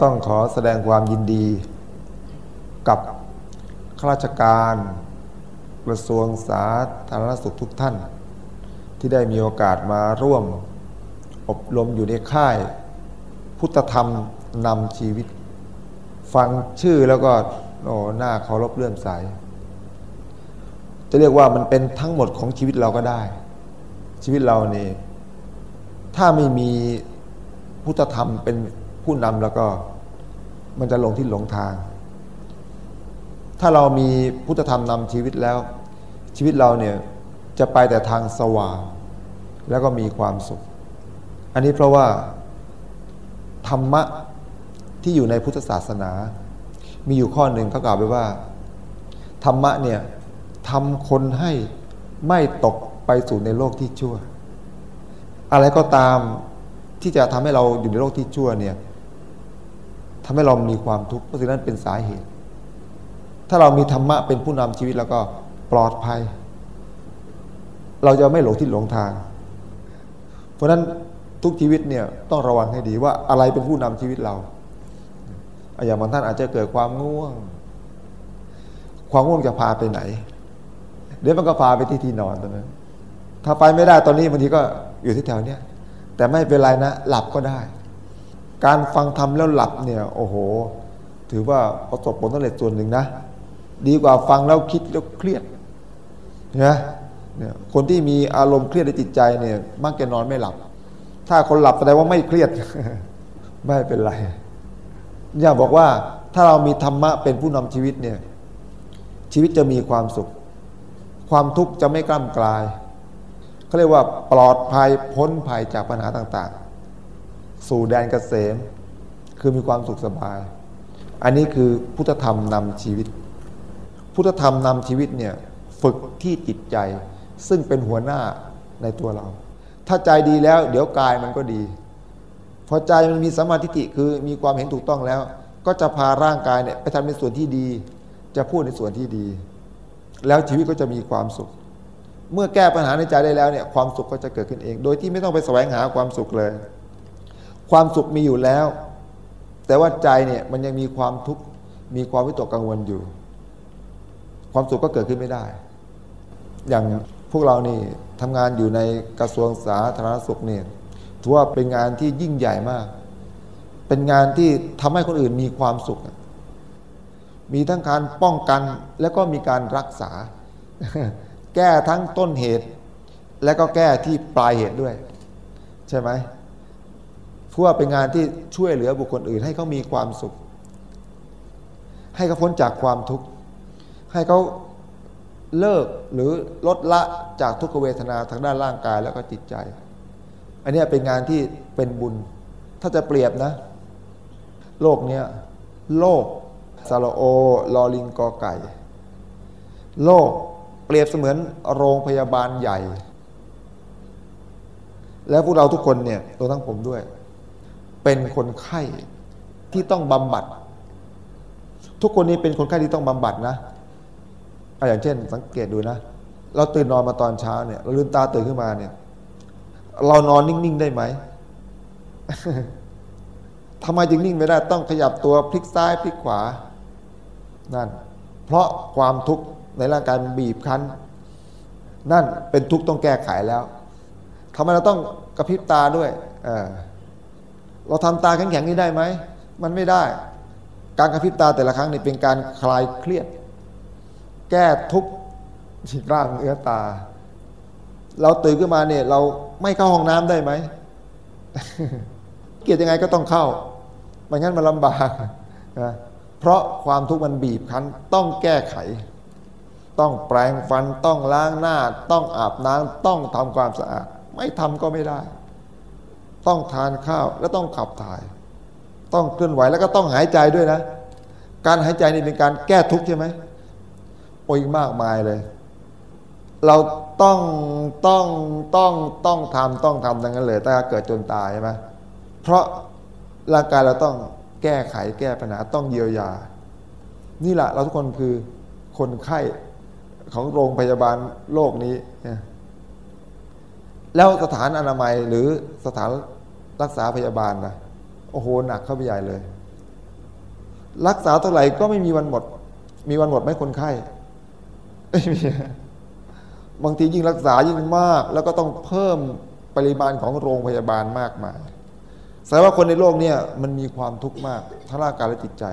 ็ต้องขอแสดงความยินดี กับข้าราชการกระทรวงสาธารณสุขทุกท่าน ที่ได้มีโอกาสมาร่วม อบรมอยู่ในค่าย พุทธธรรมนำชีวิต ฟังชื่อแล้วก็โอ้หน้าเคารพเลื่อมใสจะเรียกว่ามันเป็นทั้งหมดของชีวิตเราก็ได้ ชีวิตเรานี่ถ้าไม่มีพุทธธรรมเป็น ผู้นำแล้วก็มันจะลงที่หลงทาง ถ้าเรามีพุทธธรรมนำชีวิตแล้ว ชีวิตเราเนี่ยจะไปแต่ทางสว่าง แล้วก็มีความสุข อันนี้เพราะว่า ธรรมะที่อยู่ในพุทธศาสนา มีอยู่ข้อหนึ่งเขากล่าวไว้ว่า ธรรมะเนี่ยทำคนให้ไม่ตกไปสู่ในโลกที่ชั่ว อะไรก็ตามที่จะทำให้เราอยู่ในโลกที่ชั่วเนี่ย ทำให้เรามีความทุกข์เพราะฉะนั้นเป็นสาเหตุ ถ้าเรามีธรรมะเป็นผู้นำชีวิตแล้วก็ปลอดภัย เราจะไม่หลงที่หลงทาง เพราะฉะนั้นทุกชีวิตเนี่ยต้องระวังให้ดีว่าอะไรเป็นผู้นำชีวิตเราอย่างบางท่านอาจจะเกิดความง่วง ความง่วงจะพาไปไหน เดี๋ยวมันก็พาไปที่ที่นอนตอนนั้น ถ้าไปไม่ได้ตอนนี้บางทีก็อยู่ที่แถวเนี้ยแต่ไม่เป็นไรนะ หลับก็ได้ การฟังธรรมแล้วหลับเนี่ยโอ้โห ถือว่าประสบผลสำเร็จส่วนหนึ่งนะ ดีกว่าฟังแล้วคิดแล้วเครียดนะเนี่ยคนที่มีอารมณ์เครียดในจิตใจเนี่ยมักจะนอนไม่หลับ ถ้าคนหลับแสดงว่าไม่เครียด ไม่เป็นไรอย่าบอกว่าถ้าเรามีธรรมะเป็นผู้นำชีวิตเนี่ยชีวิตจะมีความสุข ความทุกข์จะไม่กล้ำกลายเขาเรียกว่าปลอดภัยพ้นภัยจากปัญหาต่าง สู่แดนเกษม คือมีความสุขสบาย อันนี้คือพุทธธรรมนำชีวิต พุทธธรรมนำชีวิตเนี่ยฝึกที่จิตใจ ซึ่งเป็นหัวหน้าในตัวเรา ถ้าใจดีแล้ว เดี๋ยวกายมันก็ดี พอใจมันมีสมาธิิคือมีความเห็นถูกต้องแล้ว ก็จะพาร่างกายเนี่ยไปทำในส่วนที่ดี จะพูดในส่วนที่ดี แล้วชีวิตก็จะมีความสุข เมื่อแก้ปัญหาในใจได้แล้วเนี่ยความสุขก็จะเกิดขึ้นเอง โดยที่ไม่ต้องไปแสวงหาความสุขเลย ความสุขมีอยู่แล้ว แต่ว่าใจเนี่ยมันยังมีความทุกข์มีความวิตกกังวลอยู่ ความสุขก็เกิดขึ้นไม่ได้ อย่างพวกเรานี่ทำงานอยู่ในกระทรวงสาธารณสุขเนี่ยถือว่าเป็นงานที่ยิ่งใหญ่มาก เป็นงานที่ทำให้คนอื่นมีความสุข มีทั้งการป้องกันแล้วก็มีการรักษา แก้ทั้งต้นเหตุ และก็แก้ที่ปลายเหตุด้วย ใช่ไหม เพื่อเป็นงานที่ช่วยเหลือบุคคลอื่น ให้เขามีความสุข ให้เขาพ้นจากความทุกข์ ให้เขาเลิกหรือลดละจากทุกขเวทนาทางด้านร่างกายแล้วก็จิตใจ อันนี้เป็นงานที่เป็นบุญ ถ้าจะเปรียบนะ โลกเนี้ยโลกซาโลโอลอลิงกอไก่ โลกเปรียบเสมือนโรงพยาบาลใหญ่ แล้วพวกเราทุกคนเนี่ยตัวทั้งผมด้วย เป็นคนไข้ที่ต้องบำบัด ทุกคนนี้เป็นคนไข้ที่ต้องบำบัดนะอย่างเช่น สังเกตดูนะ เราตื่นนอนมาตอนเช้าเนี่ยเราลืมตาตื่นขึ้นมาเนี่ย เรานอนนิ่งๆได้ไหมทำไมจึงนิ่งไม่ได้ต้องขยับตัวพลิกซ้ายพลิกขวา นั่น เพราะความทุกข์ในร่างกายบีบคั้น นั่นเป็นทุกข์ต้องแก้ไขแล้วทำไมเราต้องกระพริบตาด้วย เเราทำตาแข็งๆนี้ได้ไหม มันไม่ได้ การกระพริบตาแต่ละครั้งนี่เป็นการคลายเครียด แก้ทุกข์ที่ร่างเนื้อตา เราตื่นขึ้นมาเนี่ย เราไม่เข้าห้องน้ำได้ไหม เกียดยังไงก็ต้องเข้าไม่งั้นมันลำบากนะเพราะความทุกข์มันบีบคั้น ต้องแก้ไข ต้องแปรงฟัน ต้องล้างหน้า ต้องอาบน้ำต้องทำความสะอาด ไม่ทำก็ไม่ได้ ต้องทานข้าวแล้วต้องขับถ่าย ต้องเคลื่อนไหวแล้วก็ต้องหายใจด้วยนะ การหายใจนี่เป็นการแก้ทุกข์ใช่ไหมโอ้ยมากมายเลย เราต้องต้องต้องต้องทำต้องทำดังนั้นเลยถ้าเกิดจนตายใช่ไหมเพราะร่างกายเราต้องแก้ไขแก้ปัญหาต้องเยียวยา นี่แหละเราทุกคนคือคนไข้ของโรงพยาบาลโลกนี้ แล้วสถานอนามัยหรือสถานรักษาพยาบาลนะโอ้โหหนักเข้าไปใหญ่เลย รักษาเท่าไหร่ก็ไม่มีวันหมด มีวันหมดไหมคนไข้ไม่มีบางทียิ่งรักษายิ่งมาก แล้วก็ต้องเพิ่มปริมาณของโรงพยาบาลมากมายแสดงว่าคนในโลกเนี่ยมันมีความทุกข์มากทั้งร่างกายและจิตใจ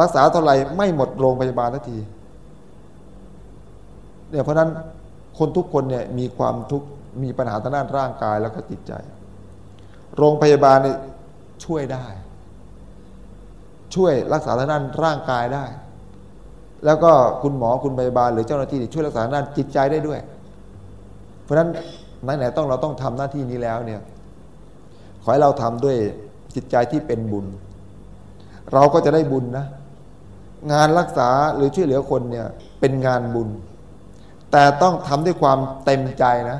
รักษาเท่าไหร่ไม่หมดโรงพยาบาลทันทีเนี่ยเพราะนั้นคนทุกคนเนี่ยมีความทุกข์ มีปัญหาทางด้านร่างกายแล้วก็จิตใจ โรงพยาบาลนี่ช่วยได้ ช่วยรักษาทางด้านร่างกายได้ แล้วก็คุณหมอคุณพยาบาล หรือเจ้าหน้าที่ช่วยรักษาด้านจิตใจได้ด้วย เพราะฉะนั้นไหนๆต้องเราต้องทำหน้าที่นี้แล้วเนี่ยขอให้เราทำด้วยจิตใจที่เป็นบุญ เราก็จะได้บุญนะ งานรักษาหรือช่วยเหลือคนเนี่ยเป็นงานบุญ แต่ต้องทำด้วยความเต็มใจนะ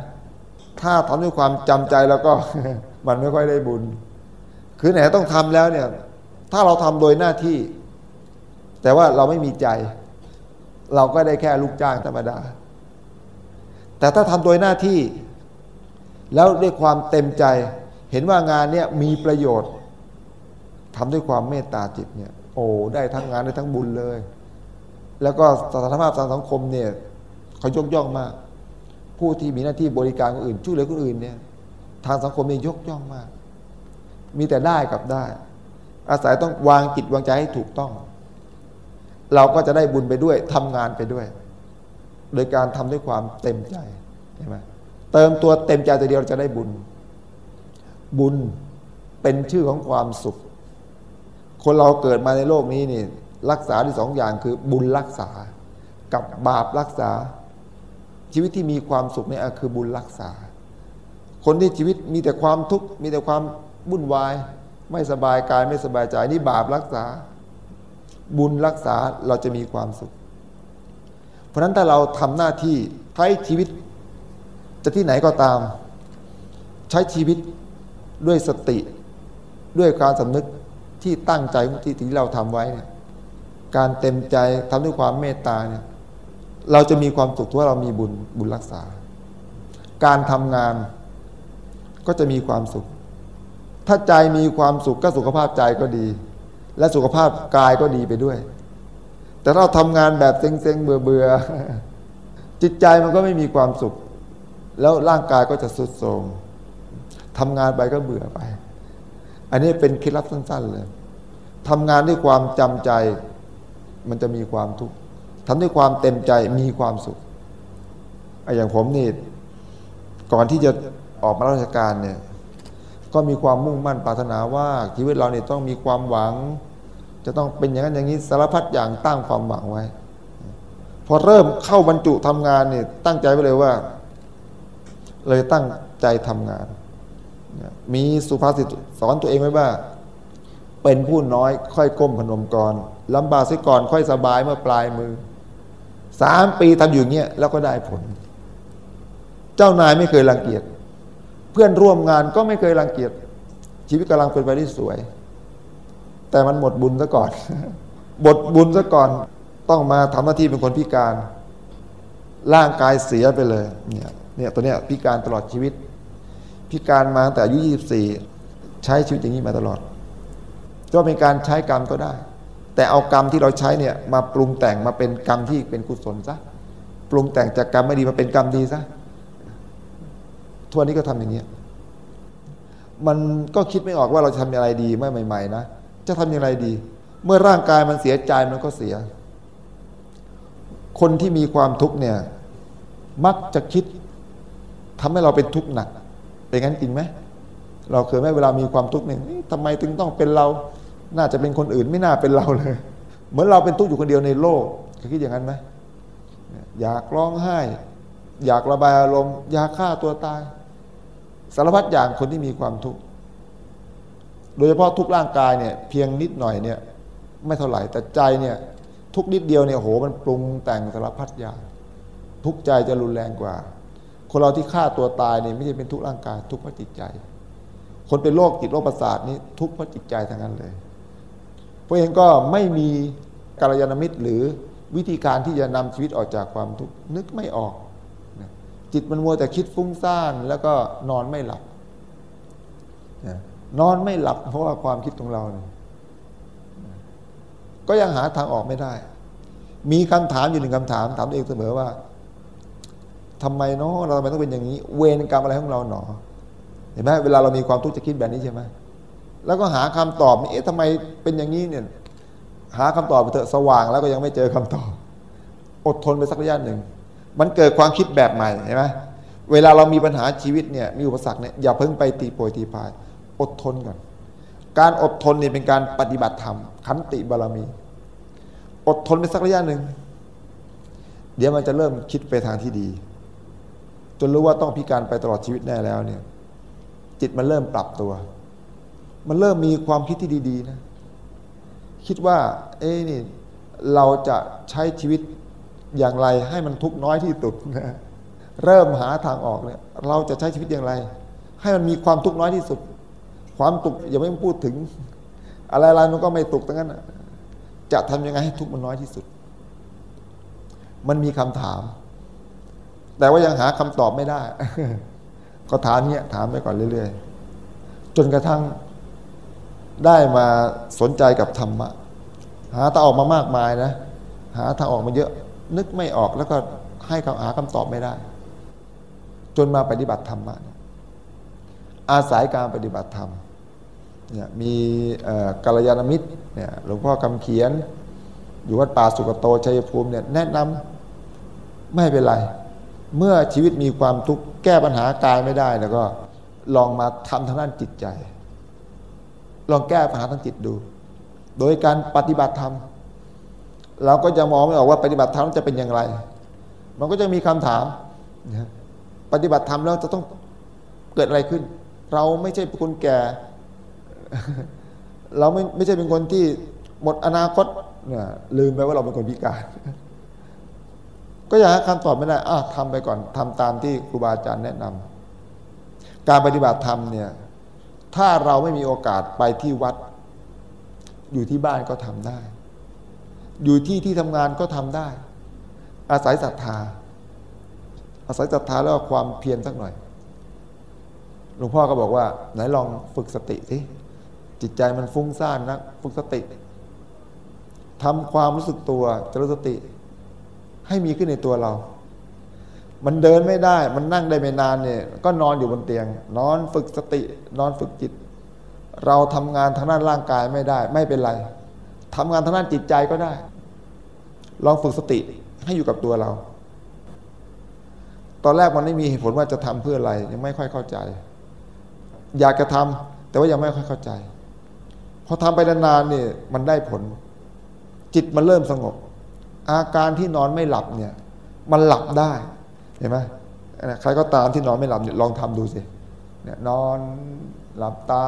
ถ้าทำด้วยความจำใจแล้วก็มันไม่ค่อยได้บุญ คือไหนต้องทำแล้วเนี่ย ถ้าเราทำโดยหน้าที่ แต่ว่าเราไม่มีใจ เราก็ได้แค่ลูกจ้างธรรมดา แต่ถ้าทำโดยหน้าที่ แล้วด้วยความเต็มใจ เห็นว่างานเนี่ยมีประโยชน์ทำด้วยความเมตตาจิตเนี่ย โอ้ได้ทั้งงานได้ทั้งบุญเลย แล้วก็สถานภาพทางสังคมเนี่ยเขายกย่องมาก ผู้ที่มีหน้าที่บริการคนอื่นช่วยเหลือคนอื่นเนี่ยทางสังคมเนี่ยยกย่องมาก มีแต่ได้กับได้ อาศัยต้องวางจิตวางใจให้ถูกต้อง เราก็จะได้บุญไปด้วยทำงานไปด้วย โดยการทำด้วยความเต็มใจใช่ไหมเติมตัวเต็มใจตัวเดียวจะได้บุญ บุญเป็นชื่อของความสุข คนเราเกิดมาในโลกนี้นี่รักษาที่สองอย่างคือบุญรักษา กับบาปรักษา ชีวิตที่มีความสุขเนี่ยคือบุญรักษา คนที่ชีวิตมีแต่ความทุกข์มีแต่ความวุ่นวาย ไม่สบายกายไม่สบายใจนี่บาปรักษา บุญรักษาเราจะมีความสุข เพราะฉะนั้นถ้าเราทำหน้าที่ใช้ชีวิตจะที่ไหนก็ตาม ใช้ชีวิตด้วยสติ ด้วยการสำนึกที่ตั้งใจที่ที่เราทำไว้เนี่ยการเต็มใจทำด้วยความเมตตาเนี่ย เราจะมีความสุขว่าเรามีบุญบุญรักษา การทำงานก็จะมีความสุข ถ้าใจมีความสุขก็สุขภาพใจก็ดี และสุขภาพกายก็ดีไปด้วย แต่เราทำงานแบบเซ็งๆเบื่อๆจิตใจมันก็ไม่มีความสุข แล้วร่างกายก็จะสุดโทรมทำงานไปก็เบื่อไป อันนี้เป็นเคล็ดลับสั้น ๆ เลยทำงานด้วยความจำใจ มันจะมีความทุกข์ ทำด้วยความเต็มใจมีความสุขอย่างผมนี่ก่อนที่จะออกมาราชการเนี่ยก็มีความมุ่งมั่นปรารถนาว่าชีวิตเราเนี่ยต้องมีความหวัง จะต้องเป็นอย่างนั้นอย่างนี้สารพัดอย่างตั้งความหวังไว้ พอเริ่มเข้าบรรจุทำงานเนี่ยตั้งใจไว้เลยว่า เลยตั้งใจทำงาน มีสุภาษิตสอนตัวเองไว้ว่า เป็นผู้น้อยค่อยก้มพนมกรลำบากซิก่อนค่อยสบายเมื่อปลายมือ สามปีทำอยู่เงี้ยแล้วก็ได้ผล เจ้านายไม่เคยรังเกียจเพื่อนร่วมงานก็ไม่เคยรังเกียจชีวิตกำลังเป็นไปได้สวย แต่มันหมดบุญซะก่อนบทบุญซะก่อนต้องมาทำหน้าที่เป็นคนพิการ ร่างกายเสียไปเลยเนี่ยเนี่ยตัวเนี้ยพิการตลอดชีวิต พิการมาแต่อายุ 24 ใช้ชีวิตอย่างนี้มาตลอด ก็เป็นการใช้กรรมก็ได้ แต่เอากรรมที่เราใช้เนี่ยมาปรุงแต่งมาเป็นกรรมที่เป็นกุศลซะปรุงแต่งจากกรรมไม่ดีมาเป็นกรรมดีซะทัวนี้ก็ทำอย่างนี้มันก็คิดไม่ออกว่าเราจะทำอะไรดีเมื่อใหม่ ๆ นะจะทำอย่างไรดี เมื่อร่างกายมันเสียใจมันก็เสีย คนที่มีความทุกข์เนี่ย มักจะคิดทำให้เราเป็นทุกข์หนักเป็นงั้นจริงไหมเราเคยไหมเวลามีความทุกข์เนี่ยทำไมถึงต้องเป็นเรา น่าจะเป็นคนอื่นไม่น่าเป็นเราเลย เหมือนเราเป็นทุกข์อยู่คนเดียวในโลกเคยคิดอย่างนั้นไหมอยากร้องไห้ อยากระบายอารมณ์อยากฆ่าตัวตาย สารพัดอย่างคนที่มีความทุกข์โดยเฉพาะทุกร่างกายเนี่ยเพียงนิดหน่อยเนี่ยไม่เท่าไหร่แต่ใจเนี่ยทุกนิดเดียวเนี่ยโหมันปรุงแต่งสารพัดอย่างทุกใจจะรุนแรงกว่า คนเราที่ฆ่าตัวตายเนี่ยไม่ใช่เป็นทุกร่างกาย ทุกเพราะจิตใจ คนเป็นโรคจิตโรคประสาทนี้ทุกเพราะจิตใจทั้งนั้นเลย พราะเองก็ไม่มีกาลยานมิตรหรือวิธีการที่จะนำชีวิตออกจากความทุกข์นึกไม่ออก จิตมันมัวแต่คิดฟุ้งซ่านแล้วก็นอนไม่หลับ นอนไม่หลับ เพราะว่าความคิดของเราเนี่ยก็ยังหาทางออกไม่ได้ มีคำถามอยู่หนึ่งคำถาม ถามตัวเองเสมอว่าทำไมเนาะเราทำไมต้องเป็นอย่างนี้ เวรกรรมอะไรของเราหนอ เห็นไหมเวลาเรามีความทุกข์จะคิดแบบนี้ใช่ไหม แล้วก็หาคำตอบเอ๊ะทำไมเป็นอย่างนี้เนี่ยหาคำตอบไปเถอะสว่างแล้วก็ยังไม่เจอคำตอบ อดทนไปสักระยะหนึ่ง มันเกิดความคิดแบบใหม่เห็นไหมเวลาเรามีปัญหาชีวิตเนี่ยมีอุปสรรคเนี่ยอย่าเพิ่งไปตีโปยตีพาย อดทนก่อนการอดทนเนี่ยเป็นการปฏิบัติธรรมขันติบารมี อดทนไปสักระยะหนึ่ง เดี๋ยวมันจะเริ่มคิดไปทางที่ดี จนรู้ว่าต้องพิการไปตลอดชีวิตแน่แล้วเนี่ย จิตมันเริ่มปรับตัว มันเริ่มมีความคิดที่ดี ๆ นะ คิดว่า เอ้นี่ เราจะใช้ชีวิตอย่างไรให้มันทุกน้อยที่สุดนะเริ่มหาทางออกเนี่ย เราจะใช้ชีวิตอย่างไร ให้มันมีความทุกน้อยที่สุด ความตุกอย่าไม่พูดถึง อะไรๆมันก็ไม่ตุกตั้งนั้นจะทำยังไงให้ทุกมันน้อยที่สุด มันมีคำถาม แต่ว่ายังหาคำตอบไม่ได้ ก็ถามเนี้ยถามไปก่อนเรื่อย ๆ จนกระทั่ง ได้มาสนใจกับธรรมะ หาทางออกมามากมายนะ หาทางออกมาเยอะ นึกไม่ออกแล้วก็ให้คำหาคำตอบไม่ได้ จนมาปฏิบัติธรรมะอาศัยการปฏิบัติธรรมเนี่ยมีกัลยาณมิตรเนี่ยหลวงพ่อคำเขียน อยู่วัดป่าสุกโตชัยภูมิเนี่ยแนะนำไม่เป็นไร เมื่อชีวิตมีความทุกข์แก้ปัญหากายไม่ได้แล้วก็ลองมาทำทางด้านจิตใจ ลองแก้ปัญหาทางจิตดู โดยการปฏิบัติธรรม เราก็จะมองไม่ออกว่าปฏิบัติธรรมจะเป็นอย่างไร มันก็จะมีคำถาม ปฏิบัติธรรมแล้วจะต้องเกิดอะไรขึ้น เราไม่ใช่คนแก่ เราไม่ไม่ใช่เป็นคนที่หมดอนาคตเนี่ยลืมไปว่าเราเป็นคนพิการ ก็อยากหาคำตอบไม่ได้อะทำไปก่อนทำตามที่ครูบาอาจารย์แนะนำการปฏิบัติธรรมเนี่ย ถ้าเราไม่มีโอกาสไปที่วัด อยู่ที่บ้านก็ทำได้ อยู่ที่ที่ทำงานก็ทำได้ อาศัยศรัทธา อาศัยศรัทธาแล้วความเพียรสักหน่อย หลวงพ่อก็บอกว่าไหนลองฝึกสติสิจิตใจมันฟุ้งซ่านนะฝึกสติทำความรู้สึกตัวจริญสติ ให้มีขึ้นในตัวเรา มันเดินไม่ได้ มันนั่งได้ไม่นานเนี่ย ก็นอนอยู่บนเตียง นอนฝึกสติ นอนฝึกจิต เราทำงานทางด้านร่างกายไม่ได้ ไม่เป็นไรทำงานทางด้านจิตใจก็ได้ ลองฝึกสติให้อยู่กับตัวเรา ตอนแรกมันไม่มีเหตุผลว่าจะทำเพื่ออะไร ยังไม่ค่อยเข้าใจ อยากจะทำแต่ว่ายังไม่ค่อยเข้าใจ พอทำไปนานๆเนี่ยมันได้ผล จิตมันเริ่มสงบ อาการที่นอนไม่หลับเนี่ย มันหลับได้ เห็นไหมใครก็ตามที่นอนไม่หลับลองทำดูสิเนี่ยนอนหลับตา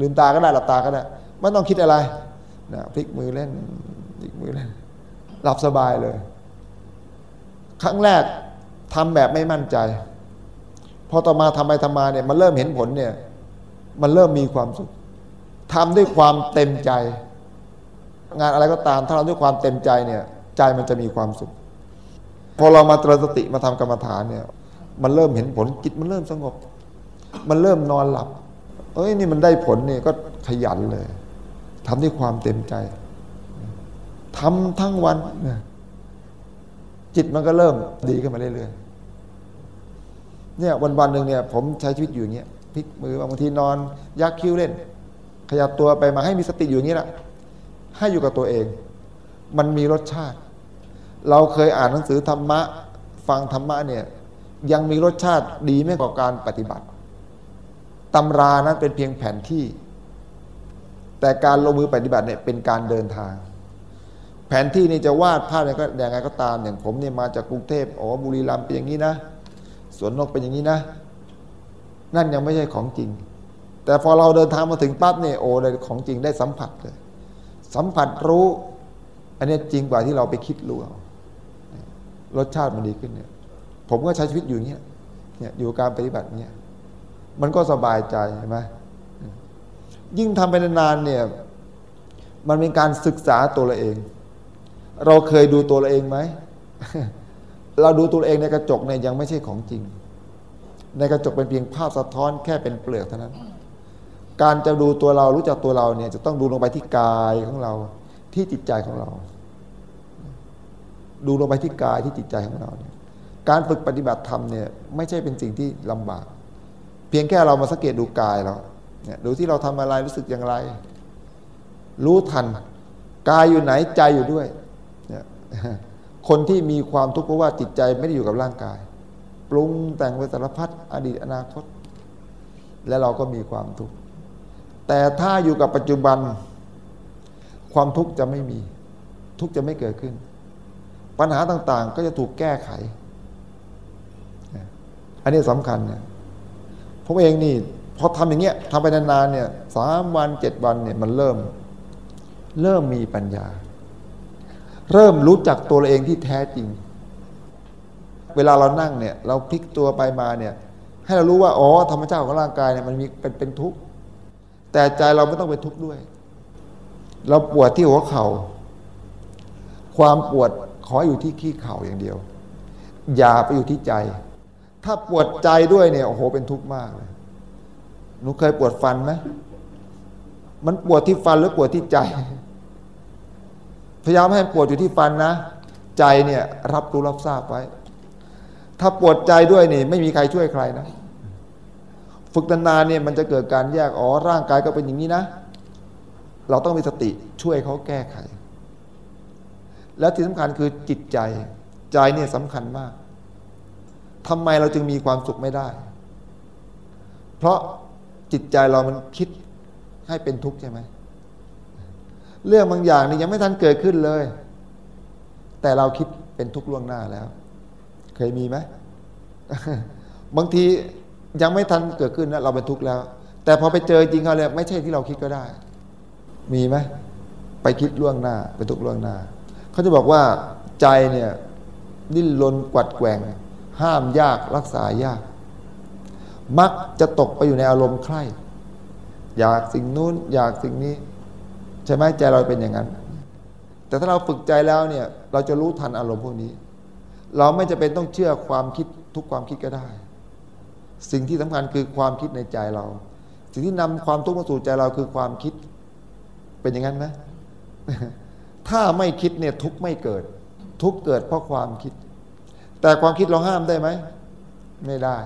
ลืมตาก็ได้หลับตาก็ได้ไม่ต้องคิดอะไรนะพลิกมือเล่นพลิกมือเล่นหลับสบายเลย ครั้งแรกทำแบบไม่มั่นใจพอต่อมาทำไปทำมาเนี่ยมันเริ่มเห็นผลเนี่ย มันเริ่มมีความสุขทำด้วยความเต็มใจ งานอะไรก็ตามถ้าเราด้วยความเต็มใจเนี่ย ใจมันจะมีความสุข พอเรามาตรสติมาทำกรรมฐานเนี่ย มันเริ่มเห็นผลจิตมันเริ่มสงบ มันเริ่มนอนหลับ เอ้ยนี่มันได้ผลเนี่ยก็ขยันเลยทำด้วยความเต็มใจทำทั้งวันเนี่ยจิตมันก็เริ่มดีขึ้นมาเรื่อยๆเนี่ยวันวันหนึ่งเนี่ย ผมใช้ชีวิตอยู่อย่างเงี้ยพลิกมือบางทีนอน ยักคิ้วเล่น ขยับตัวไปมาให้มีสติอยู่อย่างนี้แหละให้อยู่กับตัวเอง มันมีรสชาติ เราเคยอ่านหนังสือธรรมะ ฟังธรรมะเนี่ยยังมีรสชาติดีไม่กว่าการปฏิบัติตำรานั้นเป็นเพียงแผนที่ แต่การลงมือปฏิบัติเนี่ยเป็นการเดินทาง แผนที่นี่จะวาดภาพอะไรก็ย่างไรก็ตามอย่างผมเนี่ยมาจากกรุงเทพอ๋อบุรีรัมย์เป็นอย่างนี้นะสวนนกเป็นอย่างนี้นะ นั่นยังไม่ใช่ของจริง แต่พอเราเดินทางมาถึงปั๊บเนี่ยโอ้เลยของจริงได้สัมผัสเลย สัมผัสรู้ อันนี้จริงกว่าที่เราไปคิดรู้เอา รสชาติมันดีขึ้นเนี่ย ผมก็ใช้ชีวิตอยู่เนี้ยเนี่ยอยู่การปฏิบัติเนี่ยมันก็สบายใจใช่ไหมยิ่งทำไปนานๆเนี่ย มันเป็นการศึกษาตัวเราเอง เราเคยดูตัวเราเองไหมเราดูตัวเองในกระจกเนี่ยยังไม่ใช่ของจริง ในกระจกเป็นเพียงภาพสะท้อนแค่เป็นเปลือกเท่านั้น การจะดูตัวเรารู้จักตัวเราเนี่ยจะต้องดูลงไปที่กายของเรา ที่จิตใจของเรา ดูลงไปที่กายที่จิตใจของเราเนี่ยการฝึกปฏิบัติธรรมเนี่ยไม่ใช่เป็นสิ่งที่ลำบาก เพียงแค่เรามาสังเกตดูกายเราเนี่ยดูที่เราทำอะไรรู้สึกอย่างไร รู้ทันกายอยู่ไหนใจอยู่ด้วยเนี่ยคนที่มีความทุกข์เพราะว่าจิตใจไม่ได้อยู่กับร่างกาย ปรุงแต่งไปสารพัดอดีตอนาคต และเราก็มีความทุกข์แต่ถ้าอยู่กับปัจจุบัน ความทุกข์จะไม่มี ทุกข์จะไม่เกิดขึ้น ปัญหาต่างๆ ก็จะถูกแก้ไข อันนี้สำคัญเนี่ยผมเองนี่พอทำอย่างเงี้ยทำไปนานๆเนี่ยสามวันเจ็ดวันเนี่ยมันเริ่ม เริ่มมีปัญญา เริ่มรู้จักตัวเองที่แท้จริง เวลาเรานั่งเนี่ย เราพลิกตัวไปมาเนี่ย ให้เรารู้ว่าอ๋อธรรมชาติของร่างกายเนี่ยมันมีเป็นเป็นทุกข์แต่ใจเราไม่ต้องเป็นทุกข์ด้วย เราปวดที่หัวเขา่าความปวด ขออยู่ที่ขี้เข่าอย่างเดียว อย่าไปอยู่ที่ใจ ถ้าปวดใจด้วยเนี่ยโอ้โหเป็นทุกข์มากเลยหนูเคยปวดฟันไหมมันปวดที่ฟันหรือปวดที่ใจ พยายามให้ปวดอยู่ที่ฟันนะ ใจเนี่ยรับรู้รับทราบไว้ ถ้าปวดใจด้วยนี่ ไม่มีใครช่วยใครนะ ฝึกนานๆเนี่ยมันจะเกิดการแยกอ๋อร่างกายก็เป็นอย่างนี้นะ เราต้องมีสติช่วยเขาแก้ไข แล้วที่สำคัญคือจิตใจ ใจเนี่ยสำคัญมากทำไมเราจึงมีความสุขไม่ได้ เพราะจิตใจเรามันคิดให้เป็นทุกข์ใช่ไหมเรื่องบางอย่างนี่ยังไม่ทันเกิดขึ้นเลย แต่เราคิดเป็นทุกข์ล่วงหน้าแล้ว เคยมีไหมบางทียังไม่ทันเกิดขึ้นนะเราเป็นทุกข์แล้ว แต่พอไปเจอจริงเขาเลยไม่ใช่ที่เราคิดก็ได้ มีไหมไปคิดล่วงหน้า เป็นทุกข์ล่วงหน้า เขาจะบอกว่าใจเนี่ยดิ้นรนกวัดแกว่ง ห้ามยากรักษายาก มักจะตกไปอยู่ในอารมณ์ใคร่อยากสิ่งนู้น อยากสิ่งนี้ ใช่ไหมใจเราเป็นอย่างนั้น แต่ถ้าเราฝึกใจแล้วเนี่ย เราจะรู้ทันอารมณ์พวกนี้ เราไม่จะเป็นต้องเชื่อความคิดทุกความคิดก็ได้ สิ่งที่สำคัญคือความคิดในใจเรา สิ่งที่นำความทุกข์มาสู่ใจเราคือความคิด เป็นอย่างนั้นไหม ถ้าไม่คิดเนี่ยทุกข์ไม่เกิด ทุกข์เกิดเพราะความคิด แต่ความคิดเราห้ามได้ไหม ไม่ได้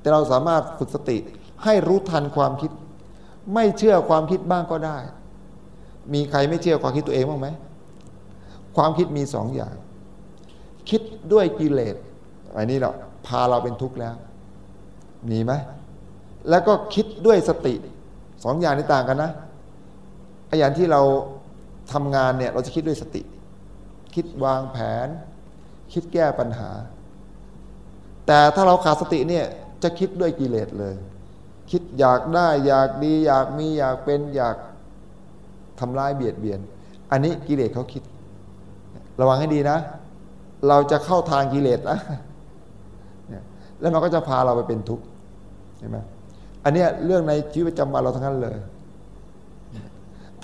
แต่เราสามารถฝึกสติ ให้รู้ทันความคิด ไม่เชื่อความคิดบ้างก็ได้ มีใครไม่เชื่อความคิดตัวเองบ้างไหมความคิดมีสองอย่าง คิดด้วยกิเลสอันนี้เราพาเราเป็นทุกข์แล้ว มีไหมแล้วก็คิดด้วยสติสองอย่างนี้ต่างกันนะไอ้อย่างที่เรา ทำงานเนี่ยเราจะคิดด้วยสติ คิดวางแผน คิดแก้ปัญหา แต่ถ้าเราขาดสติเนี่ยจะคิดด้วยกิเลสเลย คิดอยากได้อยากดี อยากมีอยากเป็นอยากทำร้ายเบียดเบียน อันนี้กิเลสเขาคิด ระวังให้ดีนะ เราจะเข้าทางกิเลสนะแล้วมันก็จะพาเราไปเป็นทุกข์เห็นไหมอันนี้เรื่องในชีวิตประจำวันเราทั้งนั้นเลย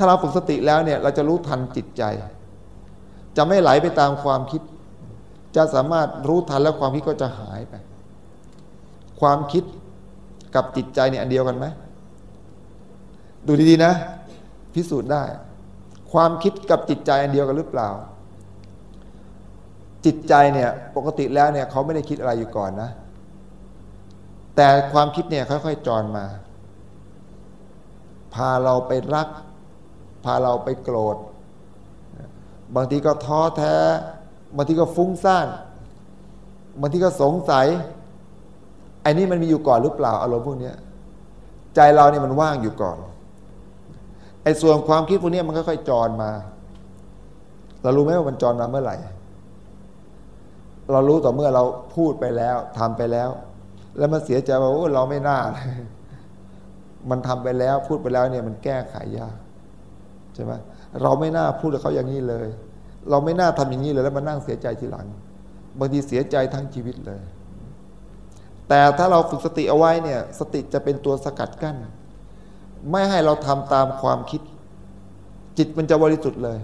ถ้าเราฝึกสติแล้วเนี่ย เราจะรู้ทันจิตใจ จะไม่ไหลไปตามความคิด จะสามารถรู้ทันแล้วความคิดก็จะหายไป ความคิดกับจิตใจเนี่ยอันเดียวกันไหมดูดีๆนะ พิสูจน์ได้ ความคิดกับจิตใจอันเดียวกันหรือเปล่า จิตใจเนี่ย ปกติแล้วเนี่ยเขาไม่ได้คิดอะไรอยู่ก่อนนะ แต่ความคิดเนี่ยค่อยๆจรมา พาเราไปรัก พาเราไปโกรธ บางทีก็ท้อแท้ บางทีก็ฟุ้งซ่านบางทีก็สงสัยไอ้นี่มันมีอยู่ก่อนหรือเปล่าอารมณ์พวกนี้ใจเราเนี่ยมันว่างอยู่ก่อนไอ้ส่วนความคิดพวกนี้มันค่อยๆจรมา เรารู้ไหมว่ามันจรมาเมื่อไหร่ เรารู้ต่อเมื่อเราพูดไปแล้วทำไปแล้ว แล้วมันเสียใจว่าโอ้เราไม่น่า มันทำไปแล้ว พูดไปแล้วเนี่ยมันแก้ไขยาก ใช่ไหมเราไม่น่าพูดกับเขาอย่างนี้เลย เราไม่น่าทำอย่างนี้เลยแล้วมานั่งเสียใจทีหลัง บางทีเสียใจทั้งชีวิตเลย แต่ถ้าเราฝึกสติเอาไว้เนี่ย สติจะเป็นตัวสกัดกั้น ไม่ให้เราทำตามความคิด จิตมันจะบริสุทธิ์เลย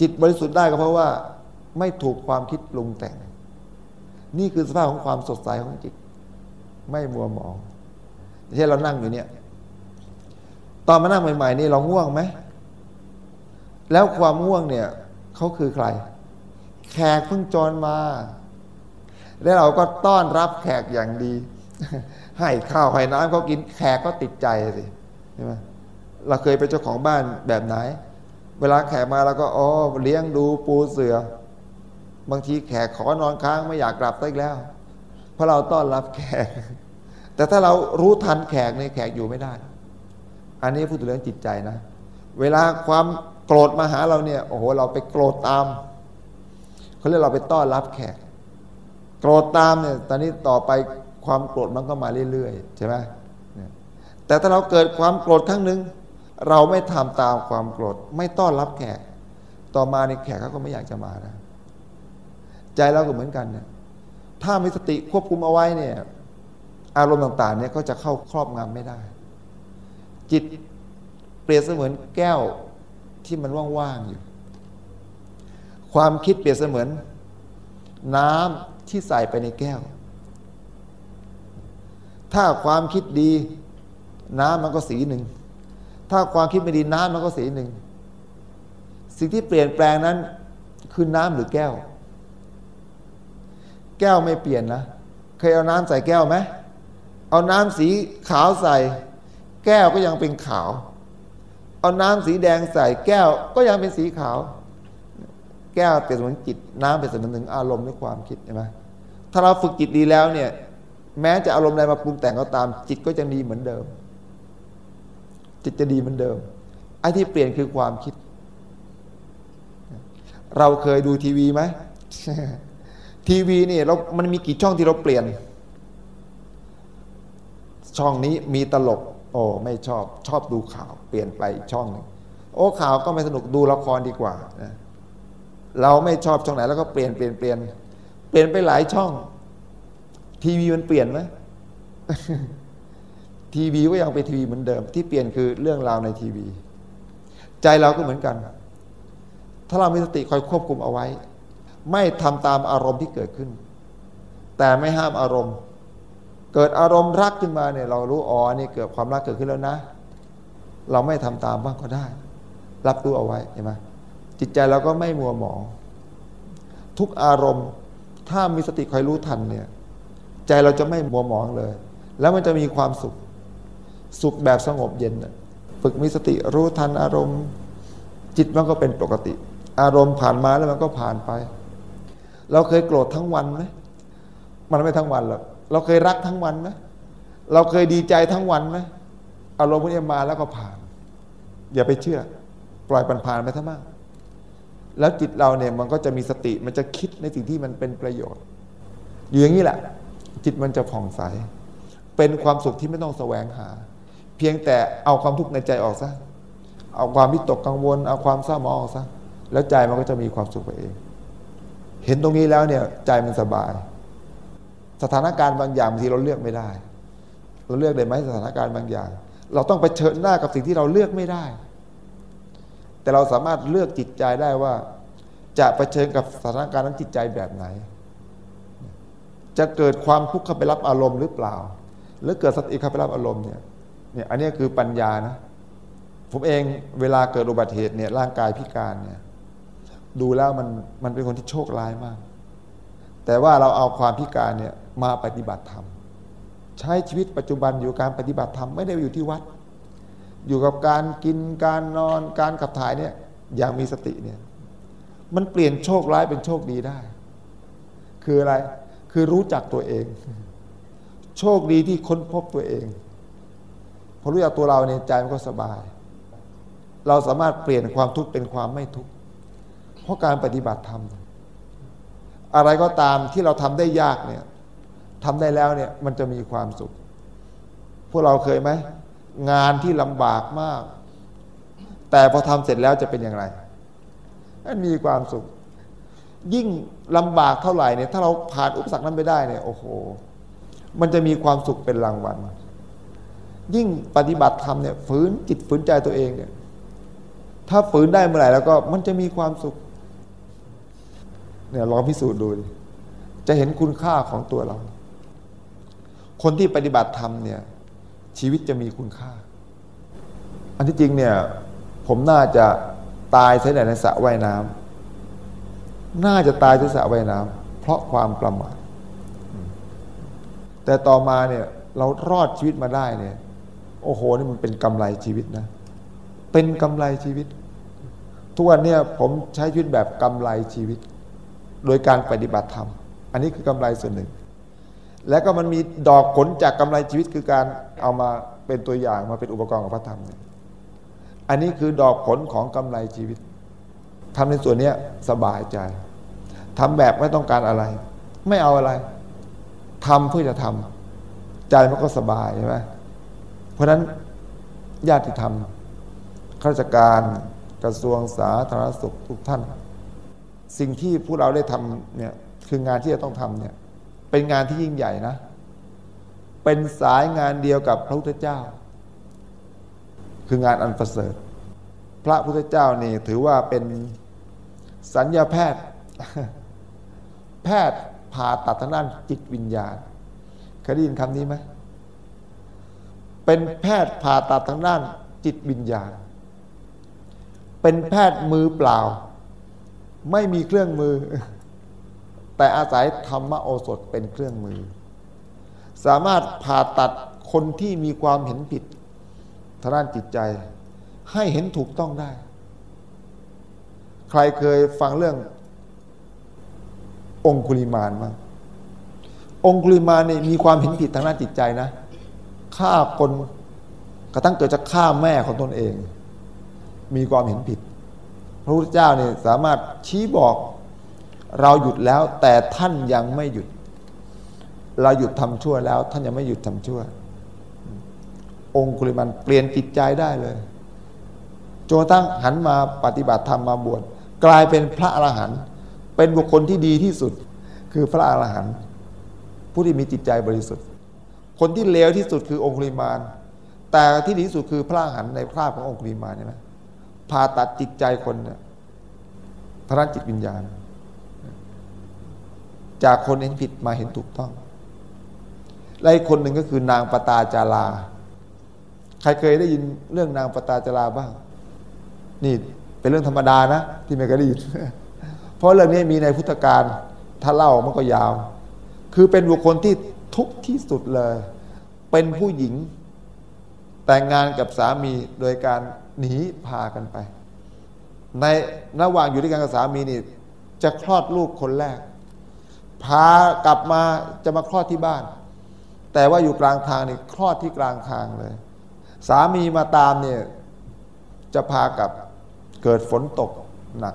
จิตบริสุทธิ์ได้ก็เพราะว่า ไม่ถูกความคิดปรุงแต่ง นี่คือสภาพของความสดใสของจิต ไม่มัวหมองเช่นเรานั่งอยู่เนี่ย ตอนมานั่งใหม่ ๆ นี่เราง่วงไหม แล้วความง่วงเนี่ยเขาคือใคร แขกเพิ่งจรมา แล้วเราก็ต้อนรับแขกอย่างดี ให้ข้าวให้น้ำเขากินแขกก็ติดใจสิใช่ไหมเราเคยเป็นเจ้าของบ้านแบบไหน เวลาแขกมาเราก็อ๋อเลี้ยงดูปูเสือ บางทีแขกขอนอนค้างไม่อยากกลับอีกแล้ว เพราะเราต้อนรับแขก แต่ถ้าเรารู้ทันแขกในแขกอยู่ไม่ได้ อันนี้พูดถึงเรื่องจิตใจนะ เวลาความโกรธมาหาเราเนี่ยโอ้โหเราไปโกรธตามเขาเรียกเราไปต้อนรับแขก โกรธตามเนี่ยตอนนี้ต่อไปความโกรธมันก็มาเรื่อยๆใช่ไหมแต่ถ้าเราเกิดความโกรธครั้งหนึ่งเราไม่ทำตามความโกรธไม่ต้อนรับแขก ต่อมาในแขกเขาก็ไม่อยากจะมานะใจเราก็เหมือนกันเนี่ยถ้ามีสติควบคุมเอาไว้เนี่ย อารมณ์ต่างๆเนี่ยก็จะเข้าครอบงำไม่ได้ จิตเปรียบเสมือนแก้วที่มันว่างๆอยู่ ความคิดเปรียบเสมือน น้ำที่ใส่ไปในแก้ว ถ้าความคิดดี น้ำมันก็สีหนึ่ง ถ้าความคิดไม่ดีน้ำมันก็สีหนึ่ง สิ่งที่เปลี่ยนแปลงนั้นคือน้ำหรือแก้ว แก้วไม่เปลี่ยนนะ เคยเอาน้ำใส่แก้วไหมเอาน้ำสีขาวใส่ ก้วก็ยังเป็นขาว เอาน้ำสีแดงใส่แก้วก็ยังเป็นสีขาว แก้วเป็นสมนจิต น้ำเป็นสมนถึงอารมณ์ในความคิดใช่ไหมถ้าเราฝึกจิตดีแล้วเนี่ย แม้จะอารมณ์ใดมาปรุงแต่งก็ตาม จิตก็จะดีเหมือนเดิม จิตจะดีเหมือนเดิมไอ้ที่เปลี่ยนคือความคิด เราเคยดูทีวีไหมทีวีนี่เรา มันมีกี่ช่องที่เราเปลี่ยน ช่องนี้มีตลก โอ้ไม่ชอบชอบดูข่าวเปลี่ยนไปช่องหนึ่งโอ้ข่าวก็ไม่สนุกดูละครดีกว่านะเราไม่ชอบช่องไหนแล้วก็เปลี่ยนเปลี่ยนเปลี่ยนเปลี่ยนไปหลายช่อง ทีวีมันเปลี่ยนไหมทีวีก็ยังเป็นทีวีเหมือนเดิม ที่เปลี่ยนคือเรื่องราวในทีวี ใจเราก็เหมือนกัน ถ้าเรามีสติคอยควบคุมเอาไว้ ไม่ทำตามอารมณ์ที่เกิดขึ้น แต่ไม่ห้ามอารมณ์ เกิดอารมณ์รักขึ้นมาเนี่ยเรารู้อ๋อนี่เกิดความรักเกิดขึ้นแล้วนะ เราไม่ทำตามบ้างก็ได้ รับรู้เอาไว้เห็นไหมจิตใจเราก็ไม่มัวหมอง ทุกอารมณ์ถ้ามีสติคอยรู้ทันเนี่ย ใจเราจะไม่มัวหมองเลย แล้วมันจะมีความสุข สุขแบบสงบเย็นฝึกมีสติรู้ทันอารมณ์ จิตมันก็เป็นปกติ อารมณ์ผ่านมาแล้วมันก็ผ่านไป เราเคยโกรธทั้งวันไหมมันไม่ทั้งวันหรอก เราเคยรักทั้งวันไหมเราเคยดีใจทั้งวันไหมอารมณ์พวกนี้มาแล้วก็ผ่าน อย่าไปเชื่อ ปล่อยผ่านไปทั้งมากแล้วจิตเราเนี่ยมันก็จะมีสติมันจะคิดในสิ่งที่มันเป็นประโยชน์ อยู่อย่างนี้แหละ จิตมันจะผ่องใส เป็นความสุขที่ไม่ต้องแสวงหา เพียงแต่เอาความทุกข์ในใจออกซะเอาความวิตกกังวล เอาความเศร้าหมองออกซะแล้วใจมันก็จะมีความสุขไปเอง เห็นตรงนี้แล้วเนี่ยใจมันสบาย สถานการณ์บางอย่างบางทีเราเลือกไม่ได้ เราเลือกได้ไหมสถานการณ์บางอย่าง เราต้องไปเชิญหน้ากับสิ่งที่เราเลือกไม่ได้ แต่เราสามารถเลือกจิตใจได้ว่า จะะเผชิญกับสถานการณ์นั้นจิตใจแบบไหน จะเกิดความทุกข์เข้าไปรับอารมณ์หรือเปล่า หรือเกิดสติเข้าไปรับอารมณ์เนี่ยเนี่ยอันนี้คือปัญญานะผมเองเวลาเกิดอุบัติเหตุเนี่ยร่างกายพิการเนี่ยดูแล้วมันมันเป็นคนที่โชคร้ายมาก แต่ว่าเราเอาความพิการเนี่ยมาปฏิบัติธรรม ใช้ชีวิตปัจจุบันอยู่การปฏิบัติธรรมไม่ได้อยู่ที่วัด อยู่กับการกินการนอนการขับถ่ายเนี่ยอย่างมีสติเนี่ยมันเปลี่ยนโชคร้ายเป็นโชคดีได้ คืออะไรคือรู้จักตัวเอง โชคดีที่ค้นพบตัวเองพอรู้จักตัวเราเนี่ยใจมันก็สบาย เราสามารถเปลี่ยนความทุกข์เป็นความไม่ทุกข์เพราะการปฏิบัติธรรม อะไรก็ตามที่เราทำได้ยากเนี่ยทำได้แล้วเนี่ยมันจะมีความสุข พวกเราเคยไหมงานที่ลำบากมาก แต่พอทำเสร็จแล้วจะเป็นอย่างไรมันมีความสุข ยิ่งลำบากเท่าไหร่เนี่ยถ้าเราผ่านอุปสรรคนั้นไปได้เนี่ยโอ้โห มันจะมีความสุขเป็นรางวัลยิ่งปฏิบัติธรรมเนี่ยฝืนจิตฝืนใจตัวเองเนี่ยถ้าฝืนได้เมื่อไหร่แล้วก็มันจะมีความสุข เนี่ยลองพิสูจน์ดู จะเห็นคุณค่าของตัวเรา คนที่ปฏิบัติธรรมเนี่ย ชีวิตจะมีคุณค่า อันที่จริงเนี่ย ผมน่าจะตายเสียในสระว่ายน้ำน่าจะตายที่สระว่ายน้ำเพราะความประมาทแต่ต่อมาเนี่ย เรารอดชีวิตมาได้เนี่ย โอ้โหนี่มันเป็นกำไรชีวิตนะ เป็นกำไรชีวิตทุกวันเนี่ยผมใช้ชีวิตแบบกำไรชีวิต โดยการปฏิบัติธรรม อันนี้คือกำไรส่วนหนึ่ง แล้วก็มันมีดอกผลจากกำไรชีวิตคือการเอามาเป็นตัวอย่างมาเป็นอุปกรณ์ของพระธรรมเนี่ยอันนี้คือดอกผลของกำไรชีวิตทำในส่วนนี้สบายใจทำแบบไม่ต้องการอะไร ไม่เอาอะไรทำเพื่อจะทำใจมันก็สบายใช่ไหมเพราะฉะนั้นญาติธรรมข้าราชการกระทรวงสาธารณสุขทุกท่าน สิ่งที่พวกเราได้ทำเนี่ยคืองานที่จะต้องทำเนี่ยเป็นงานที่ยิ่งใหญ่นะ เป็นสายงานเดียวกับพระพุทธเจ้า คืองานอันประเสริฐ พระพุทธเจ้านี่ถือว่าเป็นสัญญาแพทย์ แพทย์ผ่าตัดทางด้านจิตวิญญาณเคยได้ยินคำนี้ไหมเป็นแพทย์ผ่าตัดทางด้านจิตวิญญาณ เป็นแพทย์มือเปล่า ไม่มีเครื่องมือ แต่อาศัยธรรมโอสถเป็นเครื่องมือ สามารถผ่าตัดคนที่มีความเห็นผิดทางด้านจิตใจ ให้เห็นถูกต้องได้ ใครเคยฟังเรื่อง องคุลิมานมั้งองคุลิมานเนี่ยมีความเห็นผิดทางด้านจิตใจนะฆ่าคนกระทั่งเกิดจะฆ่าแม่ของตนเอง มีความเห็นผิด ระพุทธเจ้าเนี่ยสามารถชี้บอกเราหยุดแล้วแต่ท่านยังไม่หยุด เราหยุดทำชั่วแล้ว ท่านยังไม่หยุดทำชั่ว องคุลิมันเปลี่ยนจิตใจได้เลยจนตั้งหันมาปฏิบัติธรรมมาบวชกลายเป็นพระอรหันต์เป็นบุคคลที่ดีที่สุด คือพระอรหันต์ผู้ที่มีจิตใจบริสุทธิ์ คนที่เลวที่สุดคือองคุลิมานแต่ที่ดีที่สุดคือพระอรหันต์ในภาพขององคุลิมานใช่ไหม ผ่าตัดจิตใจคนเนี่ยทางจิตวิญญาณ จากคนเห็นผิดมาเห็นถูกต้องและอีกคนหนึ่งก็คือนางปตาจารา ใครเคยได้ยินเรื่องนางปตาจาราบ้าง นี่เป็นเรื่องธรรมดานะ ที่ไม่เคยได้ยิน เพราะเรื่องนี้มีในพุทธการถ้าเล่ามันก็ยาว คือเป็นบุคคลที่ทุกข์ที่สุดเลย เป็นผู้หญิงแต่งงานกับสามีโดยการ หนีพากันไป ในระหว่างอยู่ด้วยกันกับสามีนี่จะคลอดลูกคนแรก พากลับมาจะมาคลอดที่บ้าน แต่ว่าอยู่กลางทางนี่คลอดที่กลางทางเลย สามีมาตามเนี่ยจะพากลับเกิดฝนตกหนัก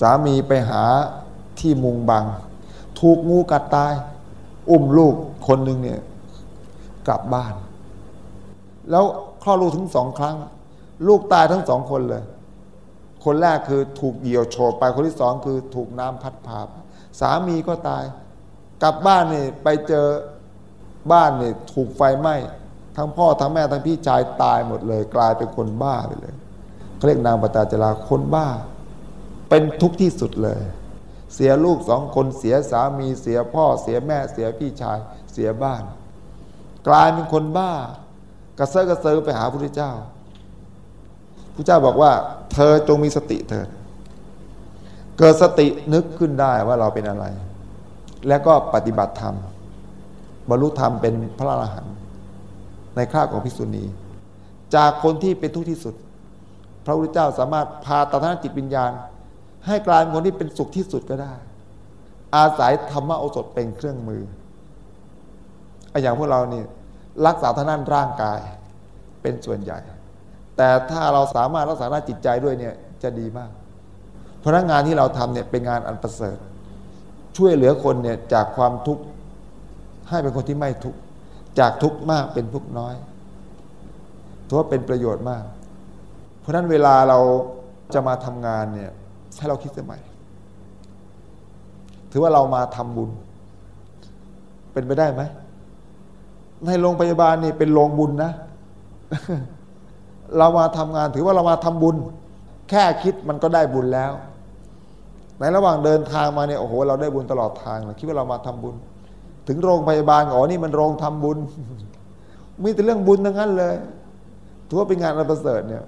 สามีไปหาที่มุงบัง ถูกงูกัดตาย อุ้มลูกคนหนึ่งเนี่ยกลับบ้าน แล้วคลอดลูกถึงสองครั้ง ลูกตายทั้งสองคนเลย คนแรกคือถูกเหยี่ยวโฉบไปคนที่สองคือถูกน้ำพัดพาสามีก็ตาย กลับบ้านนี่ไปเจอบ้านนี่ถูกไฟไหม้ทั้งพ่อทั้งแม่ทั้งพี่ชายตายหมดเลย กลายเป็นคนบ้าไปเลยเขาเรียกนางปตาจราคนบ้า เป็นทุกข์ที่สุดเลย เสียลูกสองคนเสียสามีเสียพ่อเสียแม่เสียพี่ชายเสียบ้าน กลายเป็นคนบ้ากระเซาะกระเซิงไปหาพระพุทธเจ้า พระเจ้าบอกว่า เธอจงมีสติเถิด เกิดสตินึกขึ้นได้ว่าเราเป็นอะไร แล้วก็ปฏิบัติธรรม บรรลุธรรมเป็นพระอรหันต์ในคราบของภิกษุณี จากคนที่เป็นทุกข์ที่สุด พระพุทธเจ้าสามารถพาตัณหาจิตวิญญาณ ให้กลายเป็นคนที่เป็นสุขที่สุดก็ได้ อาศัยธรรมโอสถเป็นเครื่องมืออย่างพวกเรานี่รักษาทางด้านร่างกายเป็นส่วนใหญ่ แต่ถ้าเราสามารถรักษาด้าจิตใจด้วยเนี่ยจะดีมากพนักงานที่เราทำเนี่ยเป็นงานอันประเสริฐ ช่วยเหลือคนเนี่ยจากความทุกข์ให้เป็นคนที่ไม่ทุกข์จากทุกข์มากเป็นทุกข์น้อยถือว่าเป็นประโยชน์มาก เพราะนั้นเวลาเราจะมาทำงานเนี่ยให้เราคิดสมัยถือว่าเรามาทำบุญ เป็นไปได้ไหมในโรงพยาบาลนี่เป็นโรงบุญนะ เรามาทำงานถือว่าเรามาทำบุญ แค่คิดมันก็ได้บุญแล้ว ในระหว่างเดินทางมาเนี่ยโอ้โห เราได้บุญตลอดทางเลยคิดว่าเรามาทำบุญ ถึงโรงพยาบาลอ๋อนี่มันโรงทำบุญ มีแต่เรื่องบุญทั้งนั้นเลยถือว่าเป็นงานอันประเสริฐเนี่ย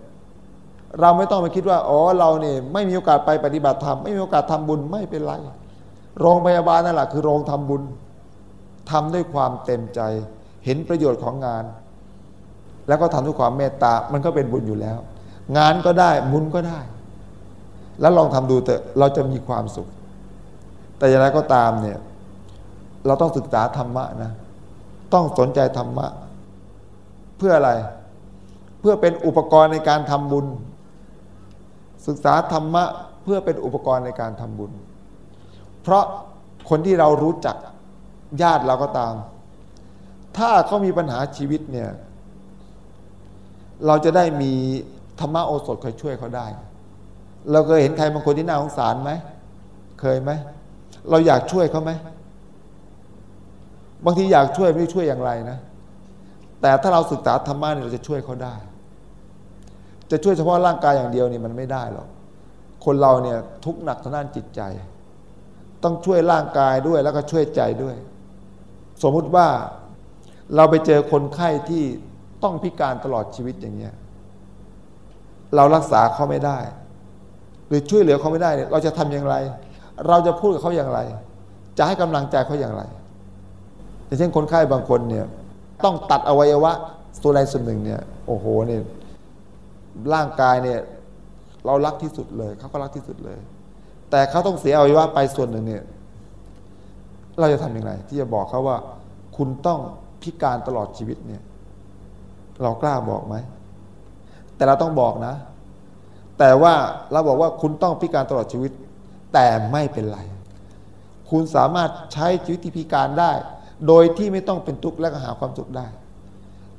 เราไม่ต้องไปคิดว่าอ๋อเราเนี่ยไม่มีโอกาสไปปฏิบัติธรรมไม่มีโอกาสทำบุญไม่เป็นไร โรงพยาบาลนั่นแหละคือโรงทำบุญทำด้วยความเต็มใจ เห็นประโยชน์ของงาน แล้วก็ทำด้วยความเมตตา มันก็เป็นบุญอยู่แล้ว งานก็ได้บุญก็ได้ แล้วลองทำดูเถอะเราจะมีความสุข แต่อย่างไรก็ตามเนี่ย เราต้องศึกษาธรรมะนะ ต้องสนใจธรรมะ เพื่ออะไร เพื่อเป็นอุปกรณ์ในการทำบุญ ศึกษาธรรมะเพื่อเป็นอุปกรณ์ในการทำบุญ เพราะคนที่เรารู้จักญาติเราก็ตาม ถ้าเขามีปัญหาชีวิตเนี่ย เราจะได้มีธรรมโอสถคอยช่วยเขาได้ เราเคยเห็นใครบางคนที่น่าสงสารไหม เคยไหม เราอยากช่วยเขาไหม บางทีอยากช่วยไม่ช่วยอย่างไรนะ แต่ถ้าเราศึกษาธรรมะเนี่ยเราจะช่วยเขาได้ จะช่วยเฉพาะร่างกายอย่างเดียวนี่มันไม่ได้หรอก คนเราเนี่ยทุกหนักทางด้านจิตใจ ต้องช่วยร่างกายด้วยแล้วก็ช่วยใจด้วย สมมุติว่าเราไปเจอคนไข้ที่ ต้องพิการตลอดชีวิตอย่างเงี้ยเรารักษาเขาไม่ได้ หรือช่วยเหลือเขาไม่ได้เนี่ยเราจะทำอย่างไร เราจะพูดกับเขาอย่างไร จะให้กำลังใจเขาอย่างไร อย่างเช่นคนไข้บางคนเนี่ยต้องตัดอวัยวะส่วนใดส่วนหนึ่งเนี่ยโอ้โหเนี่ยร่างกายเนี่ยเรารักที่สุดเลยเขาก็รักที่สุดเลย แต่เขาต้องเสียอวัยวะไปส่วนหนึ่งเนี่ยเราจะทำอย่างไร ที่จะบอกเขาว่าคุณต้องพิการตลอดชีวิตเนี่ย เรากล้าบอกไหม แต่เราต้องบอกนะ แต่ว่าเราบอกว่าคุณต้องพิการตลอดชีวิต แต่ไม่เป็นไร คุณสามารถใช้ชีวิตที่พิการได้ โดยที่ไม่ต้องเป็นทุกข์และก็หาความสุขได้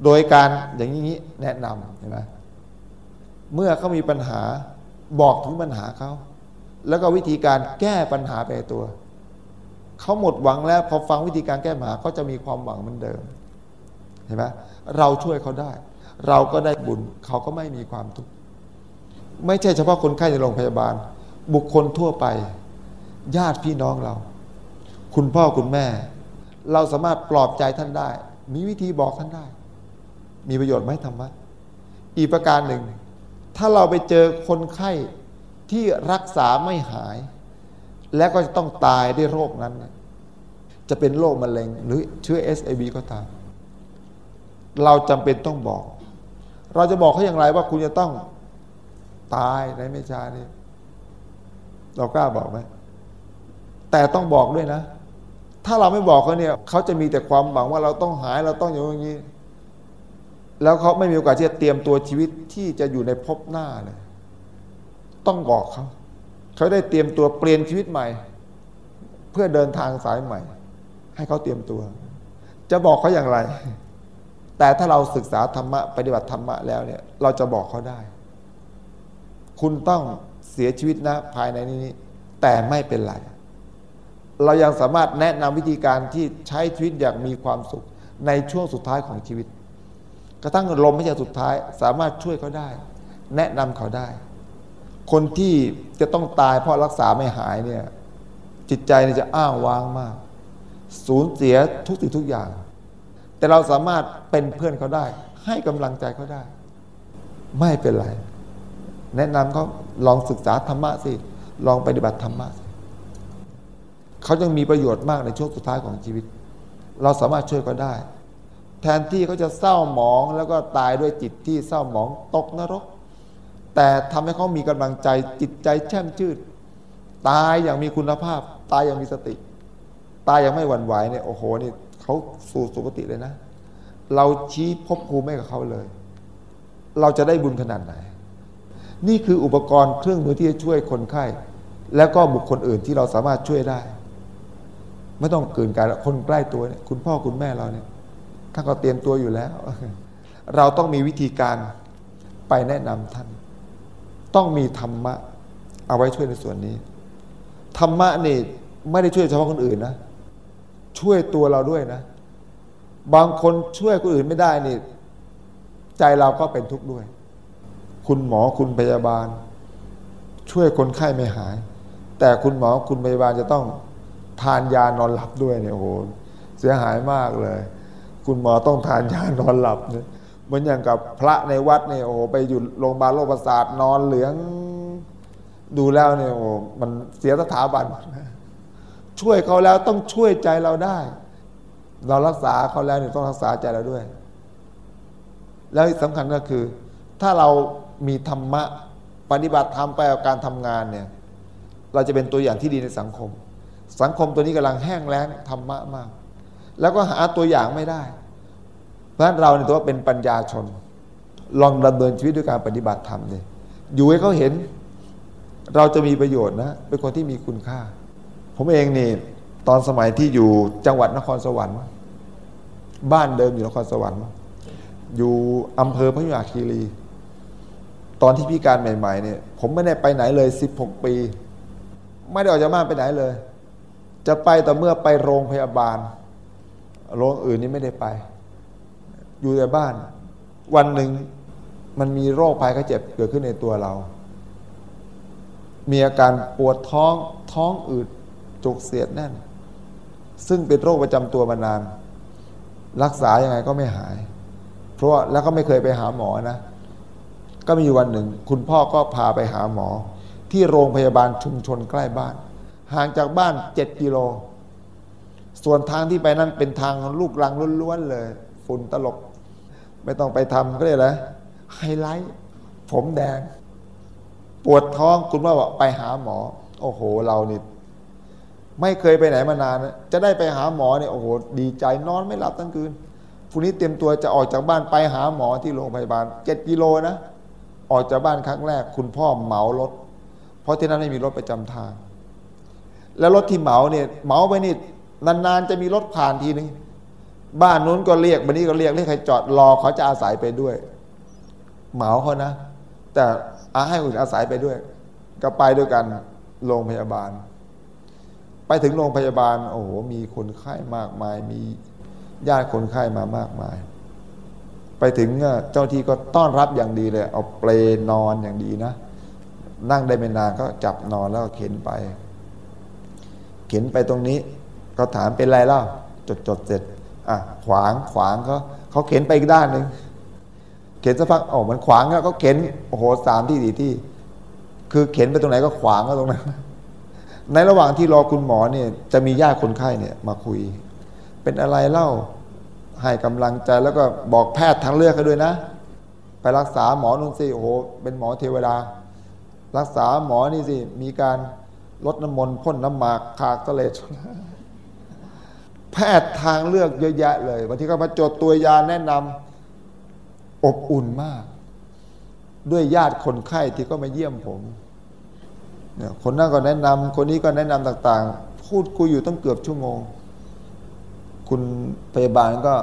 โดยการอย่างนี้แนะนำเห็นไหมเมื่อเขามีปัญหาบอกถึงปัญหาเขา แล้วก็วิธีการแก้ปัญหาไปตัว เขาหมดหวังแล้วพอฟังวิธีการแก้ปัญหาก็จะมีความหวังเหมือนเดิม เห็นไหม เราช่วยเขาได้ เราก็ได้บุญเขาก็ไม่มีความทุกข์ไม่ใช่เฉพาะคนไข้ในโรงพยาบาล บุคคลทั่วไป ญาติพี่น้องเรา คุณพ่อคุณแม่ เราสามารถปลอบใจท่านได้ มีวิธีบอกท่านได้ มีประโยชน์ไหมธรรมะอีกประการหนึ่ง ถ้าเราไปเจอคนไข้ที่รักษาไม่หาย แล้วก็จะต้องตายด้วยโรคนั้น จะเป็นโรคมะเร็ง หรือเชื้อ SIV ก็ตาม เราจำเป็นต้องบอก เราจะบอกเขาอย่างไรว่าคุณจะต้องตายในไม่ช้านี้เรากล้าบอกไหมแต่ต้องบอกด้วยนะ ถ้าเราไม่บอกเขาเนี่ยเขาจะมีแต่ความหวังว่าเราต้องหายเราต้องอย่างนี้ แล้วเขาไม่มีโอกาสที่จะเตรียมตัวชีวิตที่จะอยู่ในภพหน้าเลย ต้องบอกเขาเขาได้เตรียมตัวเปลี่ยนชีวิตใหม่ เพื่อเดินทางสายใหม่ ให้เขาเตรียมตัว จะบอกเขาอย่างไร แต่ถ้าเราศึกษาธรรมะปฏิบัติธรรมะแล้วเนี่ย เราจะบอกเขาได้ คุณต้องเสียชีวิตนะภายในนี้ แต่ไม่เป็นไร เรายังสามารถแนะนำวิธีการที่ใช้ชีวิตอย่างมีความสุข ในช่วงสุดท้ายของชีวิต กระทั่งลมไม่ใช่สุดท้ายสามารถช่วยเขาได้ แนะนำเขาได้ คนที่จะต้องตายเพราะรักษาไม่หายเนี่ยจิตใจจะอ้างว้างมาก สูญเสียทุกสิ่งทุกอย่าง แต่เราสามารถเป็นเพื่อนเขาได้ ให้กำลังใจเขาได้ ไม่เป็นไร แนะนำเขาลองศึกษาธรรมะสิ ลองปฏิบัติธรรมะสิเขายังมีประโยชน์มากในช่วงสุดท้ายของชีวิต เราสามารถช่วยเขาได้ แทนที่เขาจะเศร้าหมองแล้วก็ตายด้วยจิตที่เศร้าหมองตกนรก แต่ทำให้เขามีกำลังใจจิตใจแช่มชื่นตายอย่างมีคุณภาพ ตายอย่างมีสติ ตายอย่างไม่หวั่นไหวเนี่ยโอ้โหนี่ เขาสู่สุคติเลยนะ เราชี้ภพภูมิให้กับเขาเลย เราจะได้บุญขนาดไหน นี่คืออุปกรณ์เครื่องมือที่จะช่วยคนไข้ แล้วก็บุคคลอื่นที่เราสามารถช่วยได้ ไม่ต้องเกินกายคนใกล้ตัวเนี่ยคุณพ่อคุณแม่เราเนี่ยท่านก็เตรียมตัวอยู่แล้ว เราต้องมีวิธีการไปแนะนำท่าน ต้องมีธรรมะ เอาไว้ช่วยในส่วนนี้ ธรรมะนี่ไม่ได้ช่วยเฉพาะคนอื่นนะ ช่วยตัวเราด้วยนะ บางคนช่วยคนอื่นไม่ได้นี่ ใจเราก็เป็นทุกข์ด้วย คุณหมอคุณพยาบาล ช่วยคนไข้ไม่หาย แต่คุณหมอคุณพยาบาลจะต้องทานยานอนหลับด้วยเนี่ยโอ้โหเสียหายมากเลย คุณหมอต้องทานยานอนหลับเนี่ยเหมือนอย่างกับพระในวัดเนี่ยโอ้โหไปอยู่โรงพยาบาลโรคประสาทนอนเหลืองดูแล้วเนี่ยโอ้มันเสียสถาบัน ช่วยเขาแล้วต้องช่วยใจเราได้ เรารักษาเขาแล้วเนี่ยต้องรักษาใจเราด้วย แล้วสำคัญก็คือ ถ้าเรามีธรรมะปฏิบัติธรรมไปกับการทำงานเนี่ย เราจะเป็นตัวอย่างที่ดีในสังคม สังคมตัวนี้กำลังแห้งแล้งธรรมะมาก แล้วก็หาตัวอย่างไม่ได้ เพราะฉะนั้นเราเนี่ยถือว่าเป็นปัญญาชน ลองดำเนินชีวิตด้วยการปฏิบัติธรรมเนี่ยอยู่ให้เขาเห็น เราจะมีประโยชน์นะ เป็นคนที่มีคุณค่า ผมเองนี่ตอนสมัยที่อยู่จังหวัดนครสวรรค์ บ้านเดิมอยู่นครสวรรค์ อยู่อำเภอพยุหคีรี ตอนที่พิการใหม่ๆเนี่ยผมไม่ได้ไปไหนเลยสิบหกปี ไม่ได้ออกจากบ้านไปไหนเลย จะไปแต่เมื่อไปโรงพยาบาล โรงอื่นนี่ไม่ได้ไป อยู่แต่บ้าน วันหนึ่งมันมีโรคภัยไข้เจ็บเกิดขึ้นในตัวเรา มีอาการปวดท้องท้องอืด จุกเสียดแน่น ซึ่งเป็นโรคประจำตัวมานาน รักษายังไงก็ไม่หาย เพราะแล้วก็ไม่เคยไปหาหมอนะ ก็มีวันหนึ่ง คุณพ่อก็พาไปหาหมอ ที่โรงพยาบาลชุมชนใกล้บ้าน ห่างจากบ้านเจ็ดกิโล ส่วนทางที่ไปนั่นเป็นทางลูกรังล้วนๆเลย ฝุ่นตลบไม่ต้องไปทำก็เลยนะไฮไลท์ผมแดง ปวดท้องคุณพ่อบอกไปหาหมอ โอ้โห เรานี่ ไม่เคยไปไหนมานานนะจะได้ไปหาหมอเนี่ยโอ้โหดีใจนอนไม่หลับทั้งคืนพรุ่งนี้เตรียมตัวจะออกจากบ้านไปหาหมอที่โรงพยาบาลเจ็ดกิโลนะ ออกจากบ้านครั้งแรก คุณพ่อเหมารถ เพราะที่นั่นไม่มีรถประจำทาง แล้วรถที่เหมาเนี่ยเหมาไปนี่นานๆจะมีรถผ่านทีนึงบ้านนู้นก็เรียกบันนี้ก็เรียกเรียกใครจอดรอเขาจะอาศัยไปด้วย เหมาเขานะ แต่อาให้คนอื่นอาศัยไปด้วย ก็ไปด้วยกันโรงพยาบาล ไปถึงโรงพยาบาล โอ้โห มีคนไข้มากมาย มีญาติคนไข้มามากมาย ไปถึงเจ้าที่ก็ต้อนรับอย่างดีเลย เอาเปลนอนอย่างดีนะ นั่งได้ไม่นานก็จับนอนแล้วเข็นไป เข็นไปตรงนี้ก็ถามเป็นไรเล่าจดจดเสร็จอะขวางขวางเขาเขาเข็นไปอีกด้านหนึ่งเข็นสักพักออกมันขวางแล้วก็เข็นโอ้โหสามที่สี่ที่ คือเข็นไปตรงไหนก็ขวางก็ตรงนั้น ในระหว่างที่รอคุณหมอเนี่ยจะมีญาติคนไข้เนี่ยมาคุย เป็นอะไรเล่าให้กำลังใจแล้วก็บอกแพทย์ทางเลือกเขาด้วยนะ ไปรักษาหมอนุ่นสิโอ้โหเป็นหมอเทวดา รักษาหมอนี่สิมีการลดน้ำมนต์พ่นน้ำหมากขากทะเลชแพทย์ทางเลือกเยอะแยะเลยบางทีก็มาจดตัวยาแนะนำอบอุ่นมาก ด้วยญาติคนไข้ที่ก็มาเยี่ยมผม เนี่ยคนนั้นก็แนะนำคนนี้ก็แนะนำต่างๆ พูดคุยอยู่ต้องเกือบชั่วโมง คุณพยาบาลก็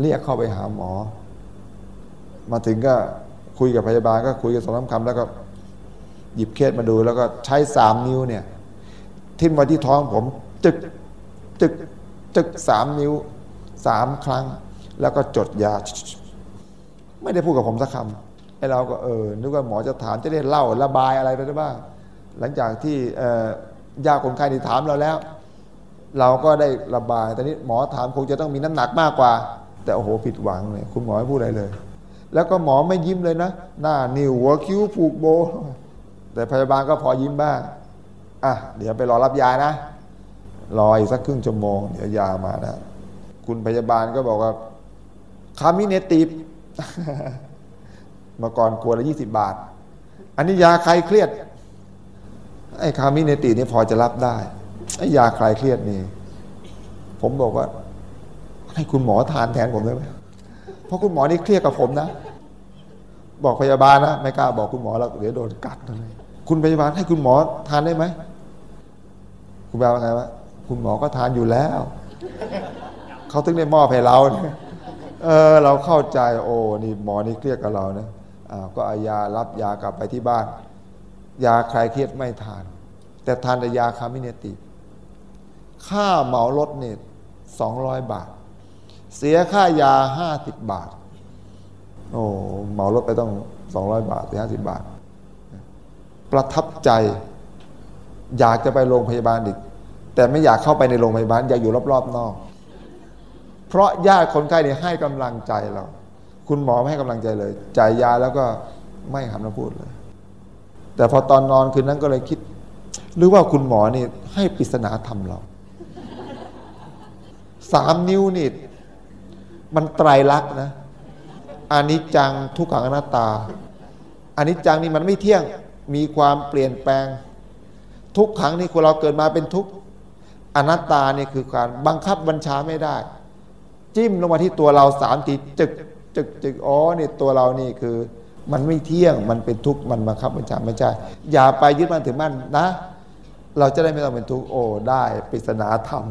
เรียกเข้าไปหาหมอ มาถึงก็คุยกับพยาบาลก็คุยกันสองสาคำแล้วก็หยิบเคสมาดู แล้วก็ใช้สามนิ้วเนี่ยทิ่มมาที่ท้องผมจึกจึกจึกสามนิ้วสามครั้ง แล้วก็จดยา ไม่ได้พูดกับผมสักคำ เราก็เออนึกว่าหมอจะถามจะได้เล่าระบายอะไรไปได้บ้างหลังจากที่ยาคนไข้ที่ถามเราแล้ว เราก็ได้ระบายแต่นี้หมอถามคงจะต้องมีน้ำหนักมากกว่า แต่โอ้โหผิดหวังเลยคุณหมอไม่พูดอะไรเลย แล้วก็หมอไม่ยิ้มเลยนะ หน้านิ้วหัวคิ้วผูกโบ แต่พยาบาลก็พอยิ้มบ้างอะเดี๋ยวไปรอรับยานะรออีกสักครึ่งชั่วโมงเดี๋ยวยามานะ คุณพยาบาลก็บอกว่าคามิเนติบ มาก่อนขวดละยี่สิบบาท อันนี้ยาคลายเครียด ไอ้คามิเนตินี่พอจะรับได้ ไอ้ยาคลายเครียดนี่ ผมบอกว่า ให้คุณหมอทานแทนผมได้ไหมเพราะคุณหมอนี่เครียดกับผมนะ บอกพยาบาลนะไม่กล้าบอกคุณหมอแล้วเดี๋ยวโดนกัดเลยคุณพยาบาลให้คุณหมอทานได้ไหมคุณพยาบาลไงวะคุณหมอก็ทานอยู่แล้ว เขาถึงได้มอบให้เราเนี่ยเออ เราเข้าใจโอ้นี่หมอนี่เครียดกับเรานะ ก็อายารับยากลับไปที่บ้าน ยาคลายเครียดไม่ทาน แต่ทานแต่ยาคามิเนติ ค่าเหมารถเนี่ยสองร้อยบาท เสียค่ายาห้าสิบบาท โอ้เหมารถไปต้องสองร้อยบาทเสียห้าสิบบาท ประทับใจ อยากจะไปโรงพยาบาลอีก แต่ไม่อยากเข้าไปในโรงพยาบาลอยากอยู่รอบๆนอก เพราะญาติคนไข้เนี่ยให้กำลังใจเรา คุณหมอไม่ให้กำลังใจเลย จ่ายยาแล้วก็ไม่หันมาพูดเลย แต่พอตอนนอนคืนนั้นก็เลยคิด หรือว่าคุณหมอนี่ให้ปริศนาธรรมเราสามนิ้วนี่มันไตรลักษณ์นะอานิจจังทุกขังอนัตตาอานิจจังนี่มันไม่เที่ยงมีความเปลี่ยนแปลง ทุกขังนี่คนเราเกิดมาเป็นทุกข์อนัตตานี่คือการบังคับบัญชาไม่ได้ จิ้มลงมาที่ตัวเราสามทีจึก จึกจึกอ๋อนี่ตัวเรานี่คือ มันไม่เที่ยงมันเป็นทุกข์มันบังคับบัญชาไม่ใช่อย่าไปยึดมันถือมั่นนะ เราจะได้ไม่ต้องเป็นทุกข์โอ้ได้ปริศนาธรรม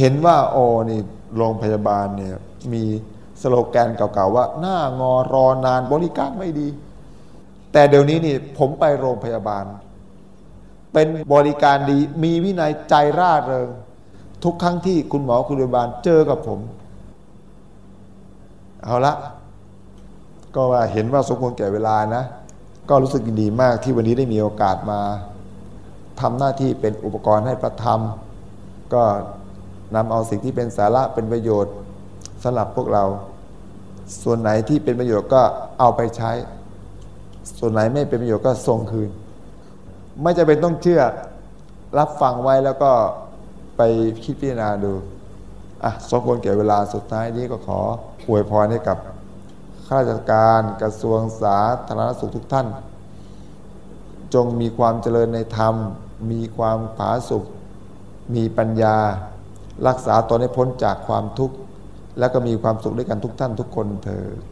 เห็นว่าโอ้นี่โรงพยาบาลเนี่ยมีสโลแกนเก่าๆว่า หน้างอรอนานบริการไม่ดี แต่เดี๋ยวนี้นี่ผมไปโรงพยาบาล เป็นบริการดีมีวินัยใจร่าเริง ทุกครั้งที่คุณหมอคุณพยาบาลเจอกับผม เอาละ ก็ว่าเห็นว่าสมควรแก่เวลานะ ก็รู้สึกยินดีมากที่วันนี้ได้มีโอกาสมาทำหน้าที่เป็นอุปกรณ์ให้พระธรรม ก็นำเอาสิ่งที่เป็นสาระเป็นประโยชน์สำหรับพวกเรา ส่วนไหนที่เป็นประโยชน์ก็เอาไปใช้ ส่วนไหนไม่เป็นประโยชน์ก็ส่งคืน ไม่จะเป็นต้องเชื่อรับฟังไว้แล้วก็ไปคิดพิจารณาดู อะสมควรแก่เวลาสุดท้ายนี้ก็ขอ อวยพรให้กับข้าราชการกระทรวงสาธารณสุขทุกท่าน จงมีความเจริญในธรรม มีความผาสุกมีปัญญา รักษาตนให้พ้นจากความทุกข์ และก็มีความสุขด้วยกันทุกท่านทุกคนเถิด